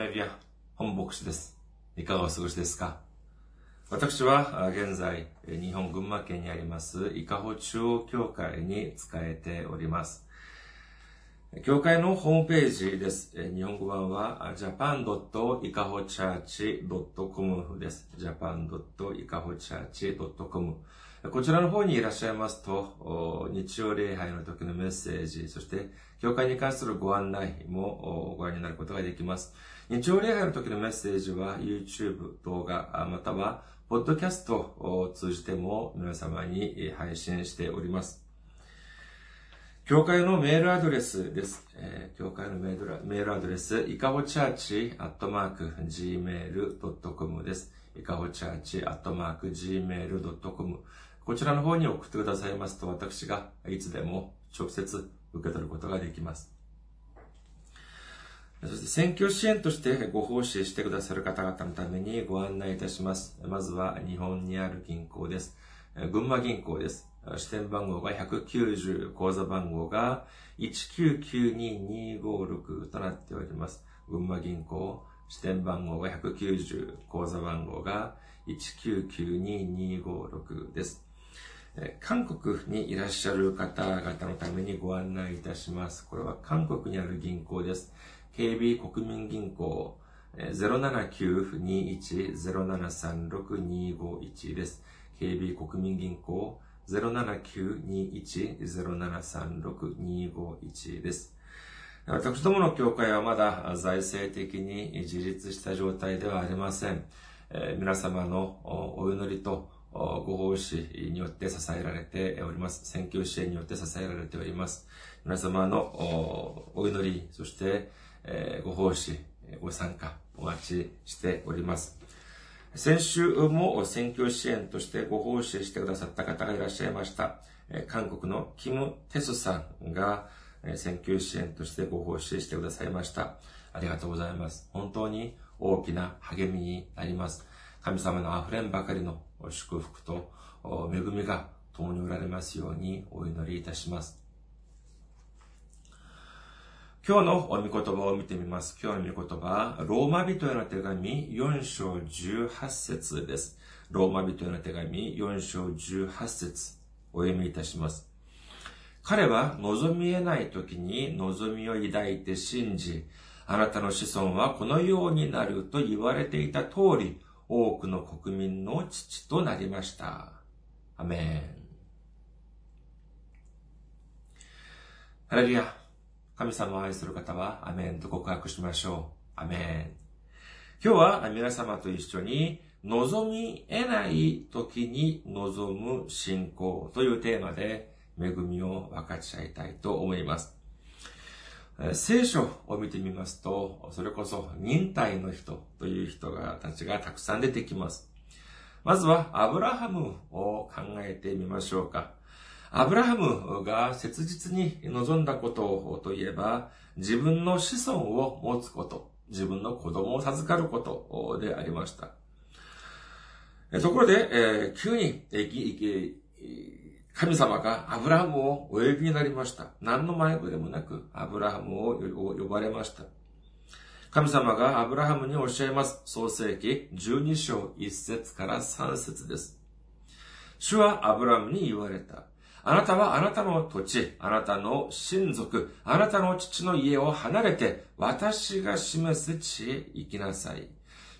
レルヤ、本牧師です。いかがお過ごしですか？私は現在、日本群馬県にあります、伊香保中央教会に使えております。教会のホームページです。日本語版は japan.ikahochurch.com です。japan.ikahochurch.com こちらの方にいらっしゃいますと、日曜礼拝の時のメッセージ、そして教会に関するご案内もご覧になることができます。日曜礼拝の時のメッセージは YouTube 動画、またはポッドキャストを通じても皆様に配信しております。教会のメールアドレスです。えー、教会のメールメールアドレス、いかほチャーチアットマーク gmail.com です。いかほチャーチアットマーク gmail.com こちらの方に送ってくださいますと、私がいつでも直接受け取ることができます。そして選挙支援としてご奉仕してくださる方々のためにご案内いたします。まずは日本にある銀行です。群馬銀行です。支店番号が190、口座番号が1992256となっております。群馬銀行、支店番号が190、口座番号が1992256です。韓国にいらっしゃる方々のためにご案内いたします。これは韓国にある銀行です。KB 国民銀行079-21-0736-251です。KB 国民銀行079-21-0736-251です。私どもの教会はまだ財政的に自立した状態ではありません。皆様のお祈りとご奉仕によって支えられております。選挙支援によって支えられております。皆様のお祈り、そしてご奉仕、ご参加お待ちしております。先週も選挙支援としてご奉仕してくださった方がいらっしゃいました。韓国のキム・テスさんが選挙支援としてご奉仕してくださいました。ありがとうございます。本当に大きな励みになります。神様の溢れんばかりの祝福と恵みが共におられますようにお祈りいたします。今日のお御言葉を見てみます。今日の御言葉、ローマ人への手紙4章18節です。ローマ人への手紙4章18節お読みいたします。彼は望み得ない時に望みを抱いて信じ、あなたの子孫はこのようになると言われていた通り、多くの国民の父となりました。アメン。ハレルヤ。神様を愛する方は、アメンと告白しましょう。アメン。今日は皆様と一緒に、望み得ない時に望む信仰というテーマで、恵みを分かち合いたいと思います。聖書を見てみますと、それこそ忍耐の人という人がたちがたくさん出てきます。まずはアブラハムを考えてみましょうか。アブラハムが切実に望んだことといえば、自分の子孫を持つこと、自分の子供を授かることでありました。ところで、えー、急に、えー、神様がアブラハムをお呼びになりました。何の前触れもなく、アブラハムを呼ばれました。神様がアブラハムに教えます。創世記12章1節から3節です。主はアブラハムに言われた。あなたはあなたの土地、あなたの親族、あなたの父の家を離れて、私が示す地へ行きなさい。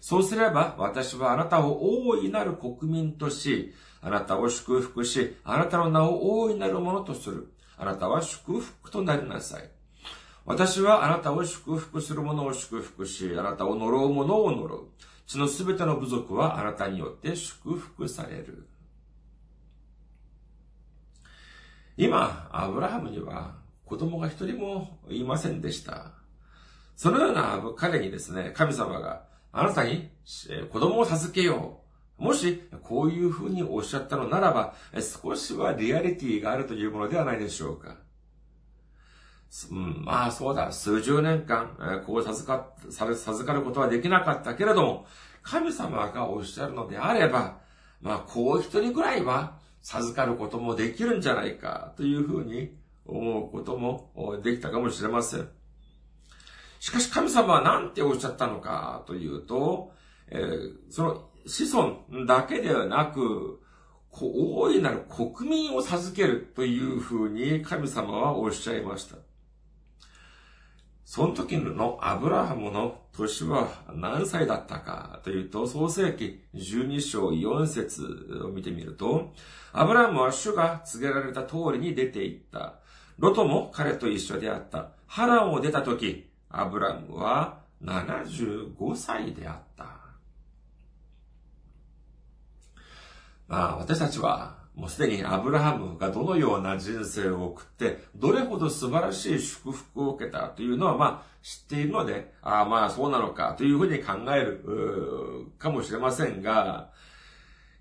そうすれば、私はあなたを大いなる国民とし、あなたを祝福し、あなたの名を大いなるものとする。あなたは祝福となりなさい。私はあなたを祝福する者を祝福し、あなたを呪う者を呪う。地のすべての部族はあなたによって祝福される。今、アブラハムには子供が一人もいませんでした。そのような彼にですね、神様があなたに子供を授けよう。もし、こういうふうにおっしゃったのならば、少しはリアリティがあるというものではないでしょうか。うん、まあそうだ、数十年間、こう授か、授かることはできなかったけれども、神様がおっしゃるのであれば、まあこう一人ぐらいは授かることもできるんじゃないか、というふうに思うこともできたかもしれません。しかし神様は何ておっしゃったのかというと、えー、その子孫だけではなく、大いなる国民を授けるというふうに神様はおっしゃいました。その時のアブラハムの年は何歳だったかというと、創世記12章4節を見てみると、アブラハムは主が告げられた通りに出て行った。ロトも彼と一緒であった。ハランを出た時、アブラハムは75歳であった。まあ、私たちは、もうすでにアブラハムがどのような人生を送って、どれほど素晴らしい祝福を受けたというのは、まあ、知っているので、ああ、まあ、そうなのか、というふうに考える、かもしれませんが、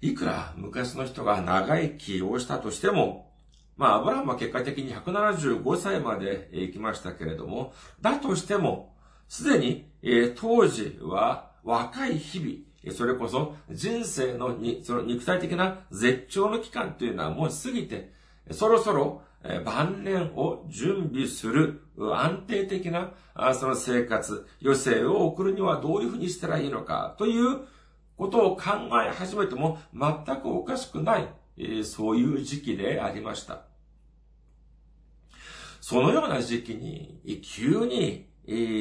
いくら昔の人が長生きをしたとしても、まあ、アブラハムは結果的に175歳まで行きましたけれども、だとしても、すでに、え、当時は若い日々、それこそ人生のに、その肉体的な絶頂の期間というのはもう過ぎて、そろそろ晩年を準備する安定的なその生活、余生を送るにはどういうふうにしたらいいのかということを考え始めても全くおかしくない、そういう時期でありました。そのような時期に急に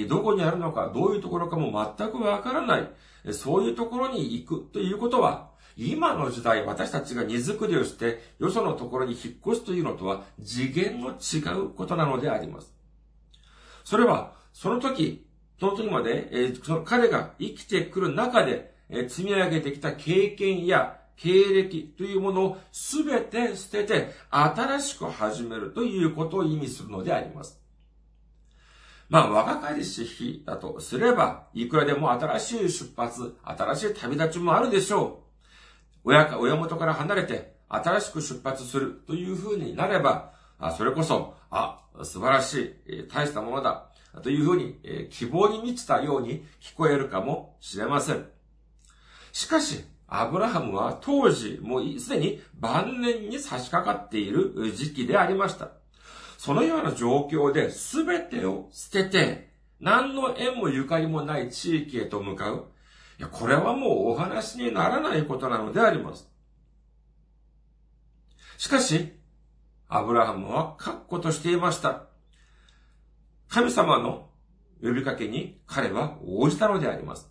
どこにあるのか、どういうところかも全くわからない。そういうところに行くということは、今の時代私たちが荷造りをしてよそのところに引っ越すというのとは次元の違うことなのであります。それは、その時、その時まで、えー、その彼が生きてくる中で、えー、積み上げてきた経験や経歴というものをすべて捨てて新しく始めるということを意味するのであります。まあ、若かりし日だとすれば、いくらでも新しい出発、新しい旅立ちもあるでしょう。親か、親元から離れて、新しく出発するという風になれば、あそれこそ、あ、素晴らしい、大したものだ、というふうに、え希望に満ちたように聞こえるかもしれません。しかし、アブラハムは当時、もうすでに晩年に差し掛かっている時期でありました。そのような状況で全てを捨てて、何の縁もゆかりもない地域へと向かう。いや、これはもうお話にならないことなのであります。しかし、アブラハムは確固としていました。神様の呼びかけに彼は応じたのであります。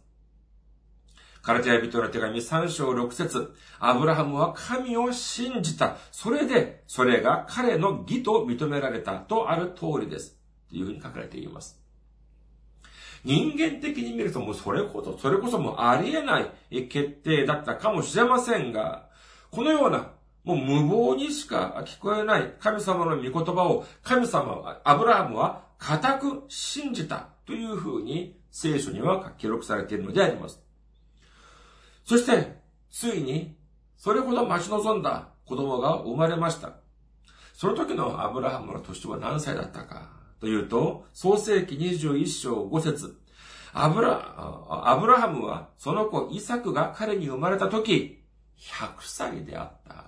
カルテヤ人の手紙3章6節アブラハムは神を信じた。それで、それが彼の義と認められたとある通りです。というふうに書かれています。人間的に見るともうそれこそ、それこそもうありえない決定だったかもしれませんが、このようなもう無謀にしか聞こえない神様の御言葉を神様は、アブラハムは固く信じたというふうに聖書には記録されているのであります。そして、ついに、それほど待ち望んだ子供が生まれました。その時のアブラハムの年は何歳だったかというと、創世紀21章5節アブラ、アブラハムはその子イサクが彼に生まれた時、100歳であった。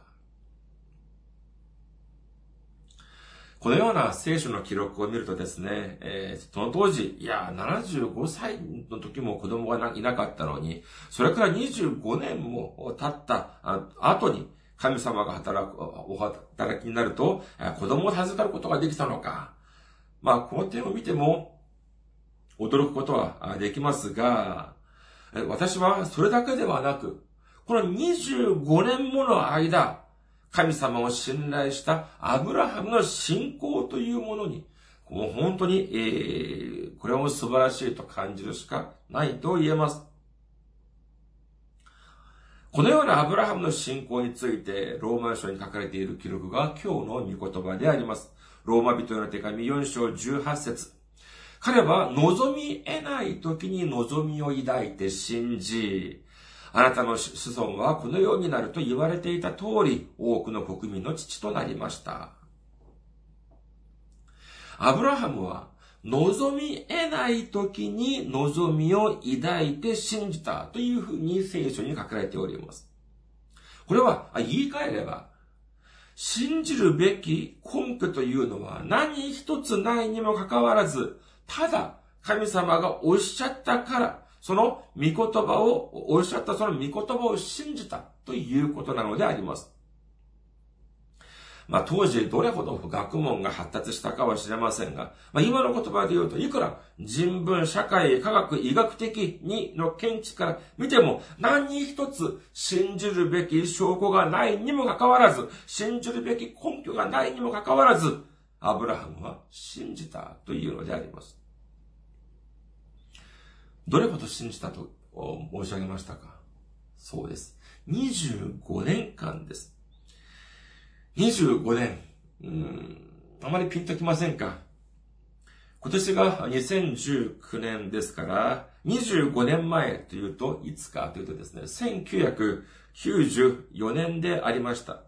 このような聖書の記録を見るとですね、えー、その当時、いや、75歳の時も子供がいなかったのに、それから25年も経った後に、神様が働く、お働きになると、子供を授かることができたのか。まあ、この点を見ても、驚くことはできますが、私はそれだけではなく、この25年もの間、神様を信頼したアブラハムの信仰というものに、もう本当に、えー、これも素晴らしいと感じるしかないと言えます。このようなアブラハムの信仰について、ローマ書に書かれている記録が今日の御言葉であります。ローマ人への手紙4章18節彼は望み得ない時に望みを抱いて信じ、あなたの子孫はこのようになると言われていた通り、多くの国民の父となりました。アブラハムは、望み得ない時に望みを抱いて信じたというふうに聖書に書かれております。これは、言い換えれば、信じるべき根拠というのは何一つないにもかかわらず、ただ神様がおっしゃったから、その御言葉を、おっしゃったその御言葉を信じたということなのであります。まあ当時どれほど学問が発達したかは知れませんが、まあ今の言葉で言うと、いくら人文、社会、科学、医学的にの見地から見ても、何一つ信じるべき証拠がないにもかかわらず、信じるべき根拠がないにもかかわらず、アブラハムは信じたというのであります。どれほど信じたと申し上げましたか？そうです。25年間です。25年。うん、あまりピンときませんか？今年が2019年ですから、25年前というと、いつかというとですね、1994年でありました。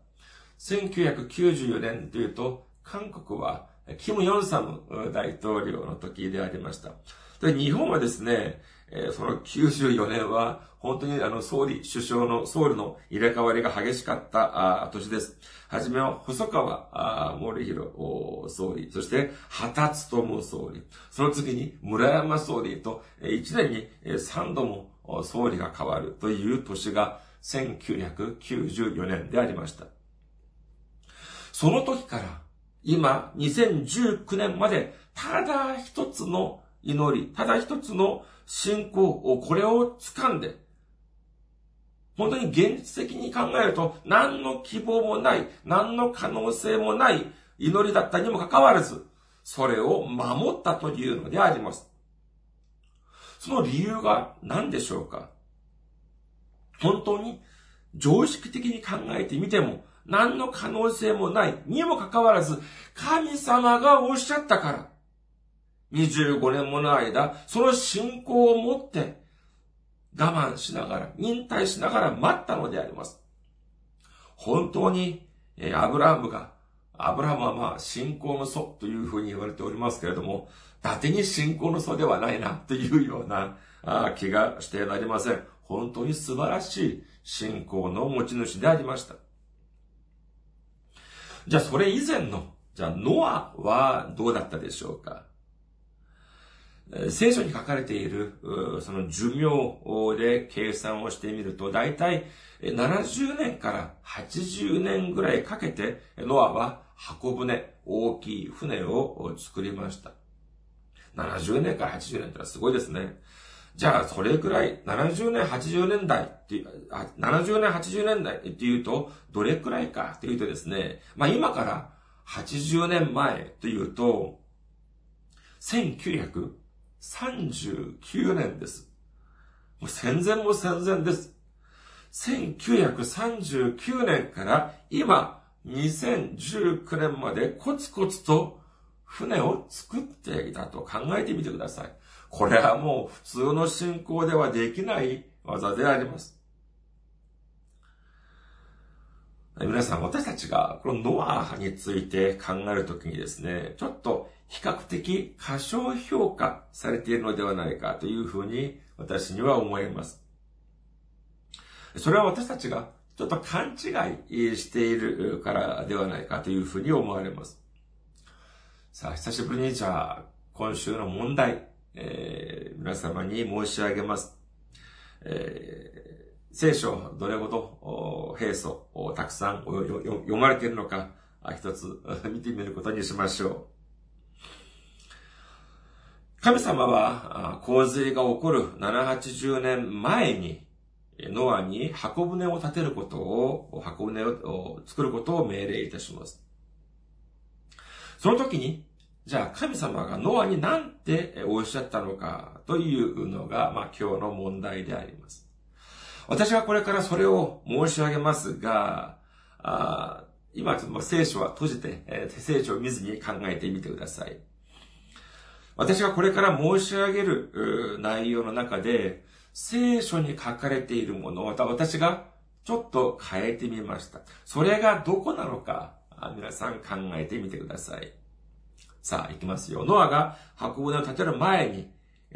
1994年というと、韓国は、キム・ヨンサム大統領の時でありました。で日本はですね、えその94年は、本当にあの、総理、首相の、総理の入れ替わりが激しかったあ年です。はじめは、細川森弘総理、そして、畑務総理、その次に村山総理と、1年に3度も総理が変わるという年が1994年でありました。その時から、今、2019年まで、ただ一つの祈り、ただ一つの信仰を、これを掴んで、本当に現実的に考えると、何の希望もない、何の可能性もない祈りだったにもかかわらず、それを守ったというのであります。その理由が何でしょうか？本当に常識的に考えてみても、何の可能性もないにもかかわらず、神様がおっしゃったから、25年もの間、その信仰を持って、我慢しながら、忍耐しながら待ったのであります。本当に、えアブラハムが、アブラハムはまあ、信仰の祖というふうに言われておりますけれども、伊達に信仰の祖ではないな、というようなあ気がしてなりません。本当に素晴らしい信仰の持ち主でありました。じゃあ、それ以前の、じゃあ、ノアはどうだったでしょうか？聖書に書かれている、その寿命で計算をしてみると、だいたい70年から80年ぐらいかけて、ノアは箱舟、大きい船を作りました。70年から80年ってのはすごいですね。じゃあ、それくらい、70年、80年代って、70年、80年代っていうと、どれくらいかっていうとですね、まあ今から80年前というと、1900 39年です。もう戦前も戦前です。1939年から今、2019年までコツコツと船を作っていたと考えてみてください。これはもう普通の信仰ではできない技であります。皆さん、私たちがこのノアについて考えるときにですね、ちょっと比較的過小評価されているのではないかというふうに私には思います。それは私たちがちょっと勘違いしているからではないかというふうに思われます。さあ、久しぶりにじゃあ、今週の問題、えー、皆様に申し上げます。えー聖書、どれほど、平素を、たくさん読まれているのか、一つ 見てみることにしましょう。神様は洪水が起こる780年前に、ノアに箱舟を建てることを、箱舟を作ることを命令いたします。その時に、じゃあ神様がノアに何ておっしゃったのかというのが、まあ今日の問題であります。私はこれからそれを申し上げますが、あ今聖書は閉じて、聖書を見ずに考えてみてください。私がこれから申し上げる内容の中で、聖書に書かれているものを私がちょっと変えてみました。それがどこなのか、皆さん考えてみてください。さあ、行きますよ。ノアが箱舟を建てる前に、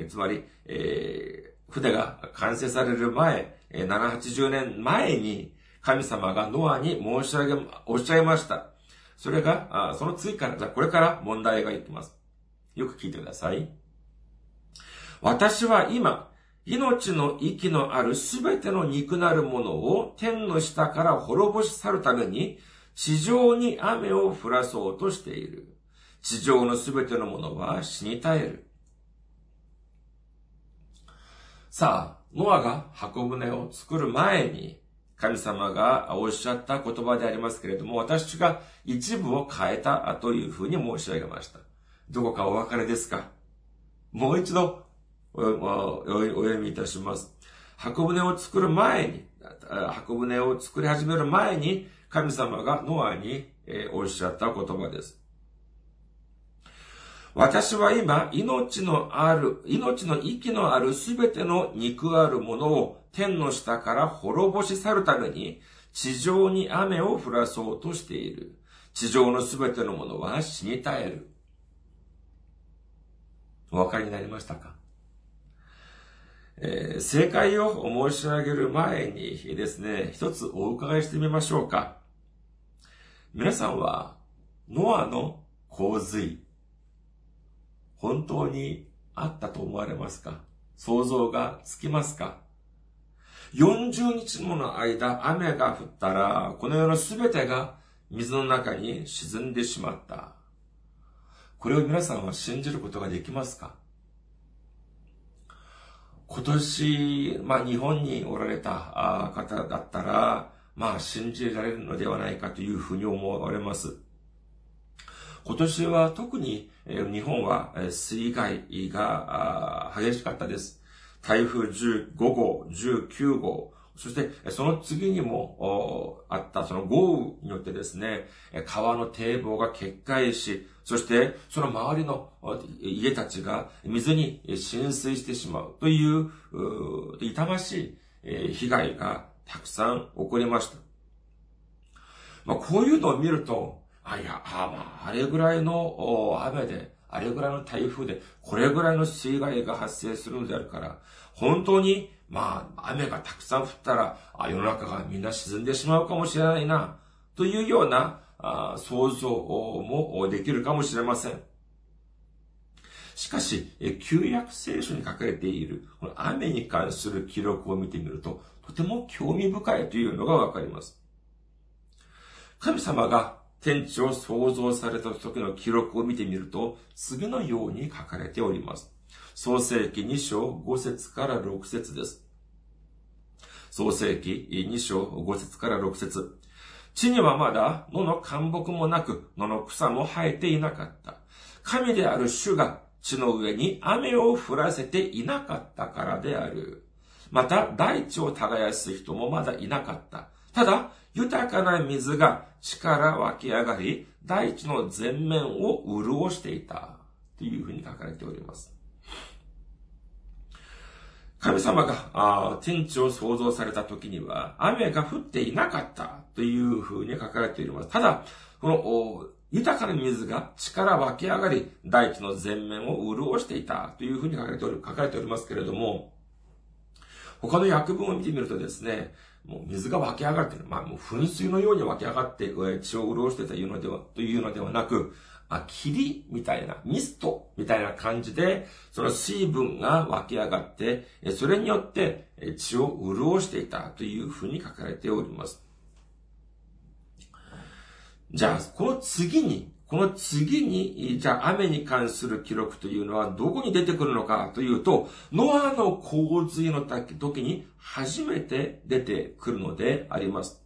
つまり、えー、船が完成される前、780年前に神様がノアに申し上げ、おっしゃいました。それが、その次から、じゃあこれから問題がいきます。よく聞いてください。私は今、命の息のあるすべての肉なるものを天の下から滅ぼし去るために、地上に雨を降らそうとしている。地上のすべてのものは死に絶える。さあ、ノアが箱舟を作る前に、神様がおっしゃった言葉でありますけれども、私が一部を変えたというふうに申し上げました。どこかお別れですか？もう一度お読みいたします。箱舟を作る前に、箱舟を作り始める前に、神様がノアにおっしゃった言葉です。私は今、命のある、命の息のあるすべての肉あるものを天の下から滅ぼし去るために、地上に雨を降らそうとしている。地上のすべてのものは死に絶える。お分かりになりましたか？えー、正解を申し上げる前にですね、一つお伺いしてみましょうか。皆さんは、ノアの洪水、本当にあったと思われますか？想像がつきますか ?40 日もの間雨が降ったら、この世のすべてが水の中に沈んでしまった。これを皆さんは信じることができますか？今年、まあ日本におられた方だったら、まあ信じられるのではないかというふうに思われます。今年は特に日本は水害が激しかったです。台風15号、19号、そして、その次にもあったその豪雨によってですね、川の堤防が決壊し、そしてその周りの家たちが水に浸水してしまうという、痛ましい被害がたくさん起こりました。まあ、こういうのを見ると、あ、いや、あ、まあ、あれぐらいの雨で、あれぐらいの台風で、これぐらいの水害が発生するのであるから、本当にまあ、雨がたくさん降ったら、世の中がみんな沈んでしまうかもしれないな、というようなあ想像もできるかもしれません。しかし、旧約聖書に書かれている、この雨に関する記録を見てみると、とても興味深いというのがわかります。神様が天地を創造された時の記録を見てみると、次のように書かれております。創世記2章5節から6節です。創世記2章5節から6節地にはまだ野の干木もなく、野の草も生えていなかった。神である主が地の上に雨を降らせていなかったからである。また、大地を耕す人もまだいなかった。ただ、豊かな水が地から湧き上がり、大地の全面を潤していた。というふうに書かれております。神様が天地を創造された時には雨が降っていなかったというふうに書かれています。ただ、この豊かな水が力湧き上がり、大地の全面を潤していたというふうに書かれており、書かれておりますけれども、他の訳文を見てみるとですね、もう水が湧き上がっている。まあもう噴水のように湧き上がって、地を潤していたいうのでは、というのではなく、あ、霧みたいな、ミストみたいな感じで、その水分が湧き上がって、それによって地を潤していたというふうに書かれております。じゃあ、この次に、この次に、じゃあ雨に関する記録というのはどこに出てくるのかというと、ノアの洪水の時に初めて出てくるのであります。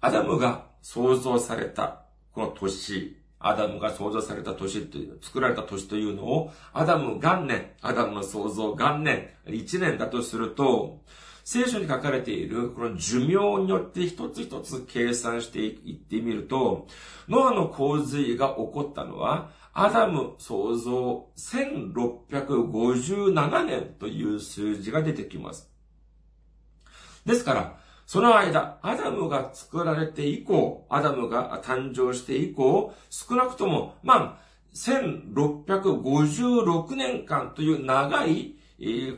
アダムが創造されたこの年、アダムが創造された年という、作られた年というのを、アダム元年、アダムの創造元年、1年だとすると、聖書に書かれているこの寿命によって一つ一つ計算していってみると、ノアの洪水が起こったのは、アダム創造1657年という数字が出てきます。ですから、その間、アダムが作られて以降、アダムが誕生して以降、少なくとも、まあ、1656年間という長い、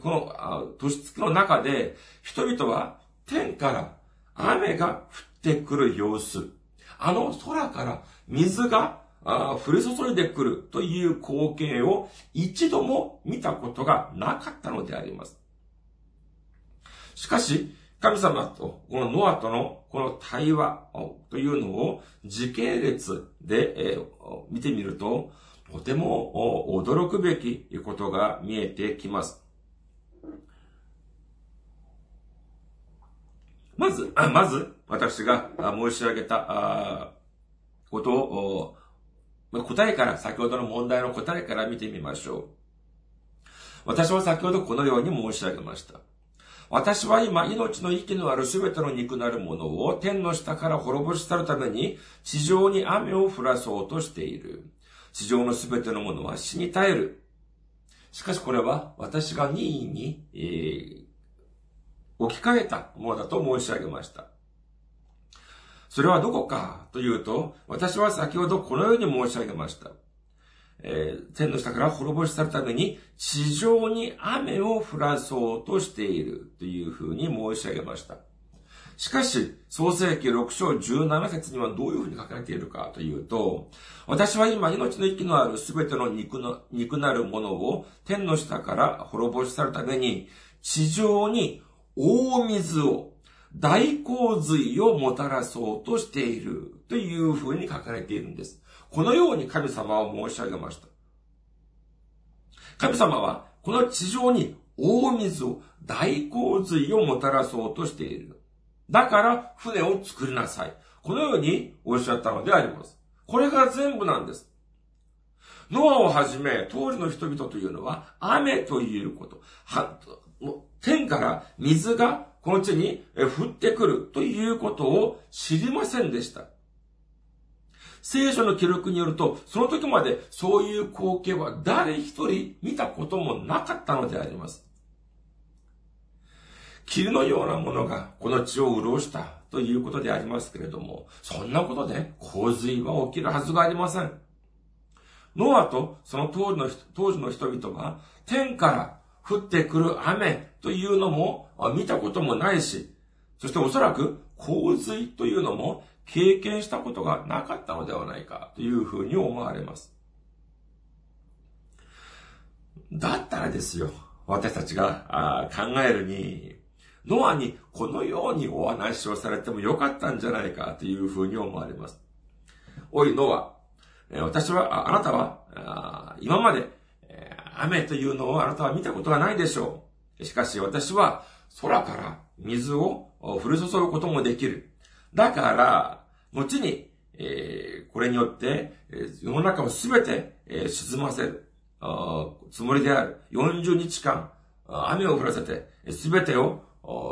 この年月の中で、人々は天から雨が降ってくる様子、あの空から水が降り注いでくるという光景を一度も見たことがなかったのであります。しかし、神様と、このノアとのこの対話というのを時系列で、見てみると、とても驚くべきことが見えてきます。まず、まず、私が申し上げたことを、答えから、先ほどの問題の答えから見てみましょう。私は先ほどこのように申し上げました。私は今、命の息のあるすべての肉なるものを天の下から滅ぼし去るために、地上に雨を降らそうとしている。地上のすべてのものは死に絶える。しかしこれは私が任意に、えー、置き換えたものだと申し上げました。それはどこかというと、私は先ほどこのように申し上げました。えー、天の下から滅ぼし去るために地上に雨を降らそうとしているというふうに申し上げました。しかし、創世記6章17節にはどういうふうに書かれているかというと、私は今命の息のあるすべての肉の、肉なるものを天の下から滅ぼし去るために地上に大水を、大洪水をもたらそうとしているというふうに書かれているんです。このように神様は申し上げました。神様はこの地上に大水を、大洪水をもたらそうとしている。だから船を作りなさい。このようにおっしゃったのであります。これが全部なんです。ノアをはじめ、当時の人々というのは、雨ということ、は、天から水がこの地に降ってくるということを知りませんでした。聖書の記録によると、その時までそういう光景は誰一人見たこともなかったのであります。霧のようなものがこの地を潤したということでありますけれども、そんなことで洪水は起きるはずがありません。ノアとその当時の当時の人々は天から降ってくる雨というのも見たこともないし、そしておそらく洪水というのも経験したことがなかったのではないかというふうに思われます。だったらですよ、私たちが考えるに、ノアにこのようにお話をされてもよかったんじゃないかというふうに思われます。おい、ノア、私は、あなたは、今まで雨というのをあなたは見たことがないでしょう。しかし私は空から水を降り注ぐこともできる。だから、後に、えー、これによって、世の中をすべて、えー、沈ませるつもりである。40日間、雨を降らせて、すべてを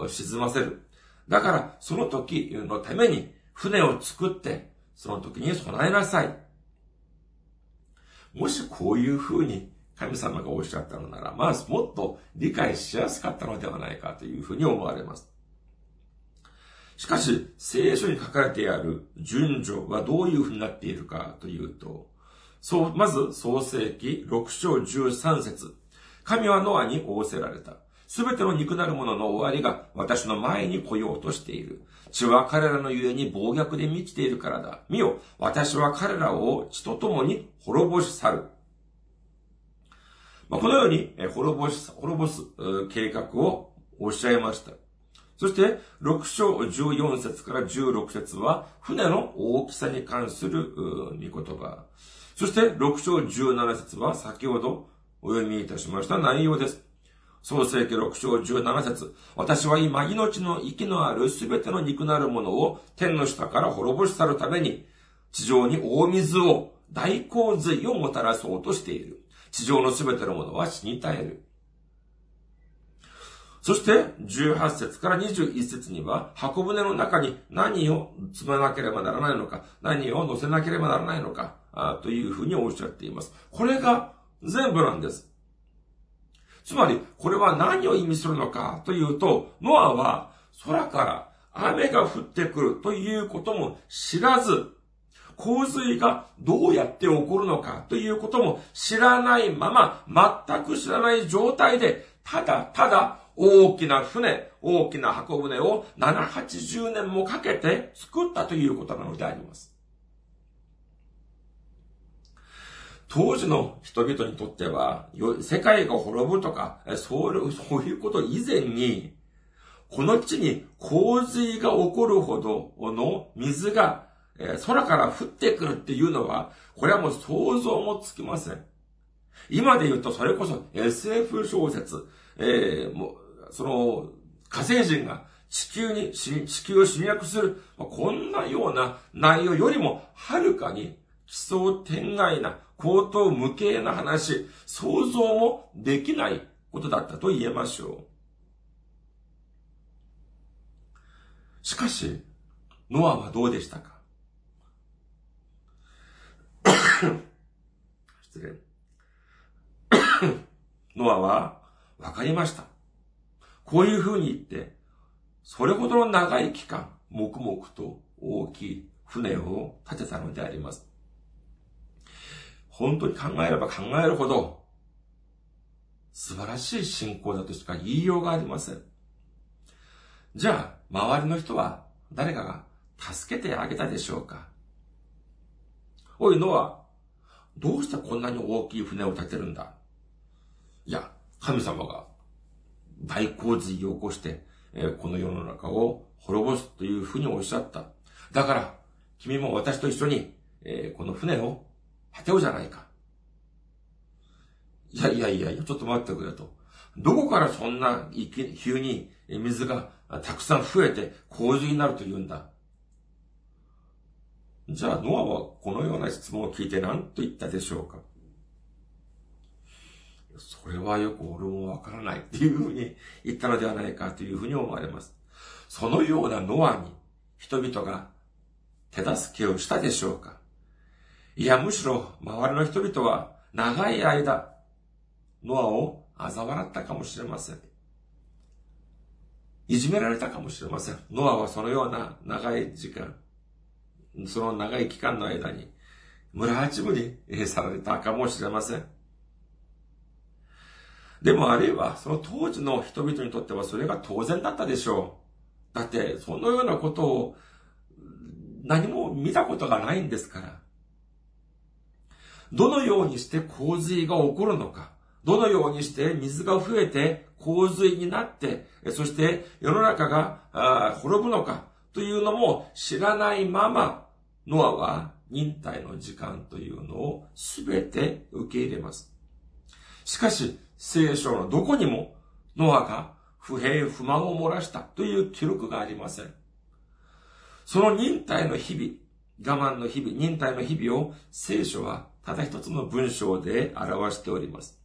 沈ませる。だから、その時のために船を作って、その時に備えなさい。もしこういう風に神様がおっしゃったのなら、まずもっと理解しやすかったのではないかというふうに思われます。しかし、聖書に書かれてある順序はどういうふうになっているかというと、そう、まず創世記6章13節神はノアに仰せられた。すべての肉なるものの終わりが私の前に来ようとしている。血は彼らのゆえに暴虐で満ちているからだ。見よ、私は彼らを血と共に滅ぼし去る。まあ、このように、滅ぼし、滅ぼす計画をおっしゃいました。そして、6章14節から16節は、船の大きさに関する御言葉。そして、6章17節は、先ほどお読みいたしました内容です。創世記6章17節私は今命の息のあるすべての肉なるものを天の下から滅ぼし去るために、地上に大水を、大洪水をもたらそうとしている。地上のすべてのものは死に絶える。そして、18節から21節には、箱舟の中に何を積まなければならないのか、何を乗せなければならないのか、というふうにおっしゃっています。これが全部なんです。つまり、これは何を意味するのかというと、ノアは空から雨が降ってくるということも知らず、洪水がどうやって起こるのかということも知らないまま、全く知らない状態で、ただただ大きな船、大きな箱舟を7、80年もかけて作ったということなのであります。当時の人々にとっては、世界が滅ぶとか、そうそういうこと以前に、この地に洪水が起こるほどの水が空から降ってくるっていうのは、これはもう想像もつきません。今で言うとそれこそ SF 小説、えー、も、その、火星人が地球に、地球を侵略する、こんなような内容よりも、はるかに奇想天外な、高等無形な話、想像もできないことだったと言えましょう。しかし、ノアはどうでしたか？失礼。ノアは、わかりました。こういう風に言って、それほどの長い期間、黙々と大きい船を建てたのであります。本当に考えれば考えるほど、素晴らしい信仰だとしか言いようがありません。じゃあ、周りの人は誰かが助けてあげたでしょうかおい、ノア、どうしてこんなに大きい船を建てるんだいや、神様が大洪水を起こして、この世の中を滅ぼすというふうにおっしゃった。だから、君も私と一緒に、この船を果てようじゃないか。いやいやいや、ちょっと待ってくれと。どこからそんな急に水がたくさん増えて洪水になると言うんだ。じゃあ、ノアはこのような質問を聞いて何と言ったでしょうかそれはよく俺もわからないっていうふうに言ったのではないかというふうに思われます。そのようなノアに人々が手助けをしたでしょうかいや、むしろ周りの人々は長い間、ノアを嘲笑ったかもしれません。いじめられたかもしれません。ノアはそのような長い時間、その長い期間の間に、村八分にされたかもしれません。でもあるいは、その当時の人々にとってはそれが当然だったでしょう。だって、そのようなことを何も見たことがないんですから。どのようにして洪水が起こるのか。どのようにして水が増えて洪水になって、そして世の中が滅ぶのかというのも知らないまま、ノアは忍耐の時間というのをすべて受け入れます。しかし、聖書のどこにも、ノアが不平不満を漏らしたという記録がありません。その忍耐の日々、我慢の日々、忍耐の日々を聖書はただ一つの文章で表しております。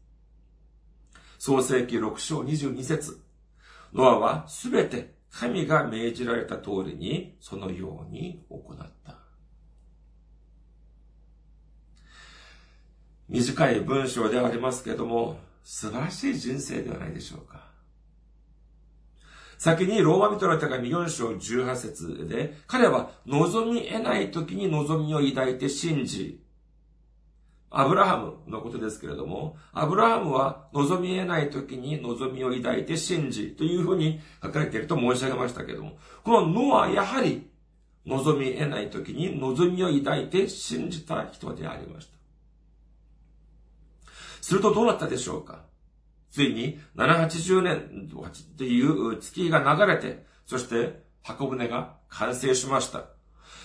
創世記6章22節ノアはすべて神が命じられた通りにそのように行った。短い文章ではありますけれども、素晴らしい人生ではないでしょうか。先にローマ人の手紙4章18節で、彼は望み得ない時に望みを抱いて信じ、アブラハムのことですけれども、アブラハムは望み得ない時に望みを抱いて信じというふうに書かれていると申し上げましたけれども、このノはやはり望み得ない時に望みを抱いて信じた人でありました。するとどうなったでしょうか？ついに780年っていう月が流れて、そして箱舟が完成しました。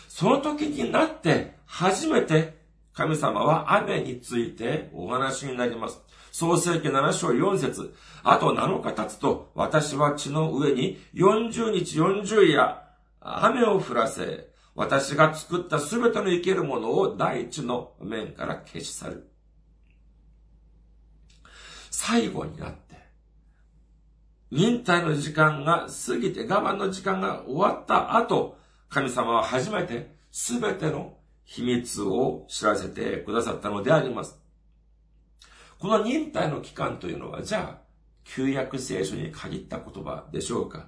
その時になって初めて神様は雨についてお話になります。創世記7章4節あと7日経つと私は地の上に40日40夜雨を降らせ、私が作ったすべての生けるものを大地の面から消し去る。最後になって、忍耐の時間が過ぎて、我慢の時間が終わった後、神様は初めて全ての秘密を知らせてくださったのであります。この忍耐の期間というのは、じゃあ、旧約聖書に限った言葉でしょうか？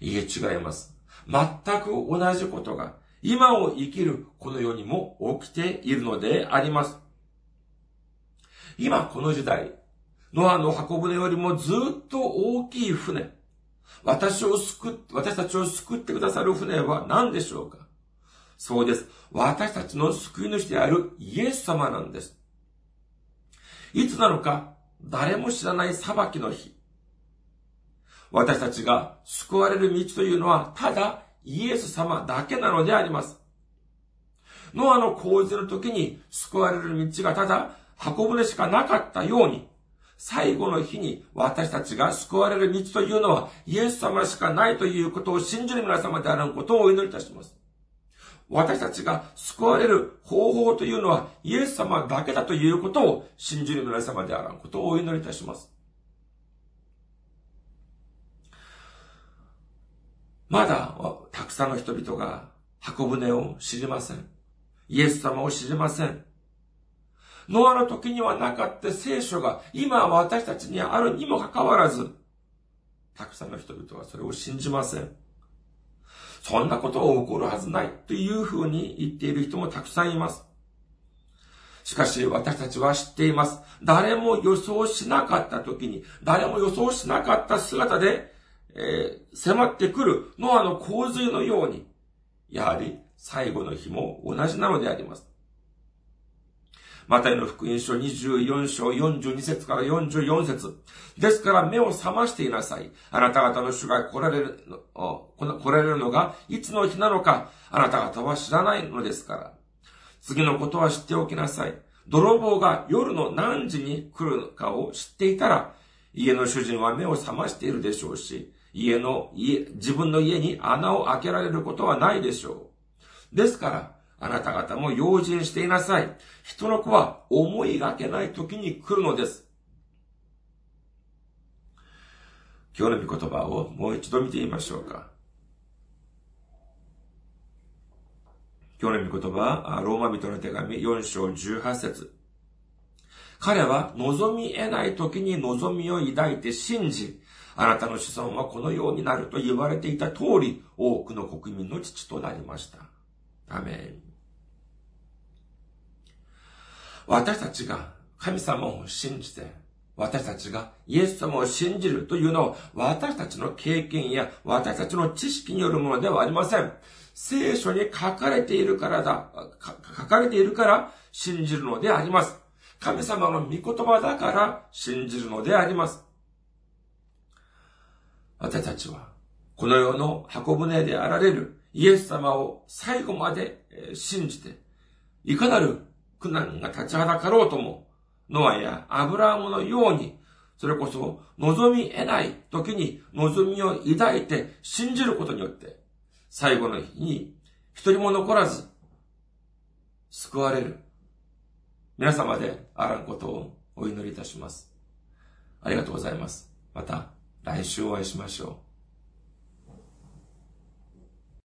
いえ、違います。全く同じことが、今を生きるこの世にも起きているのであります。今この時代、ノアの箱舟よりもずっと大きい船。私を救っ、私たちを救ってくださる船は何でしょうか？そうです。私たちの救い主であるイエス様なんです。いつなのか誰も知らない裁きの日。私たちが救われる道というのは、ただイエス様だけなのであります。ノアの洪水の時に救われる道がただ箱舟しかなかったように、最後の日に私たちが救われる道というのはイエス様しかないということを信じる皆様であることをお祈りいたします。私たちが救われる方法というのはイエス様だけだということを信じる皆様であることをお祈りいたします。まだたくさんの人々が箱舟を知りません。イエス様を知りません。ノアの時にはなかった聖書が今私たちにあるにもかかわらず、たくさんの人々はそれを信じません。そんなことが起こるはずないというふうに言っている人もたくさんいます。しかし私たちは知っています。誰も予想しなかった時に、誰も予想しなかった姿で、えー、迫ってくるノアの洪水のように、やはり最後の日も同じなのであります。マタイの福音書24章42節から44節ですから目を覚ましていなさい。あなた方の主が来られる、来られるのがいつの日なのか、あなた方は知らないのですから。次のことは知っておきなさい。泥棒が夜の何時に来るかを知っていたら、家の主人は目を覚ましているでしょうし、家の家、自分の家に穴を開けられることはないでしょう。ですから、あなた方も用心していなさい。人の子は思いがけない時に来るのです。今日の御言葉をもう一度見てみましょうか。今日の御言葉、ローマ人の手紙4章18節彼は望み得ない時に望みを抱いて信じ、あなたの子孫はこのようになると言われていた通り、多くの国民の父となりました。アメン。私たちが神様を信じて、私たちがイエス様を信じるというのは、私たちの経験や私たちの知識によるものではありません。聖書に書かれているからだ、書かれているから信じるのであります。神様の御言葉だから信じるのであります。私たちは、この世の箱舟であられるイエス様を最後まで信じて、いかなる苦難が立ちはだかろうとも、ノアやアブラハムのように、それこそ望み得ない時に望みを抱いて信じることによって、最後の日に一人も残らず、救われる。皆様であらんことをお祈りいたします。ありがとうございます。また来週お会いしましょう。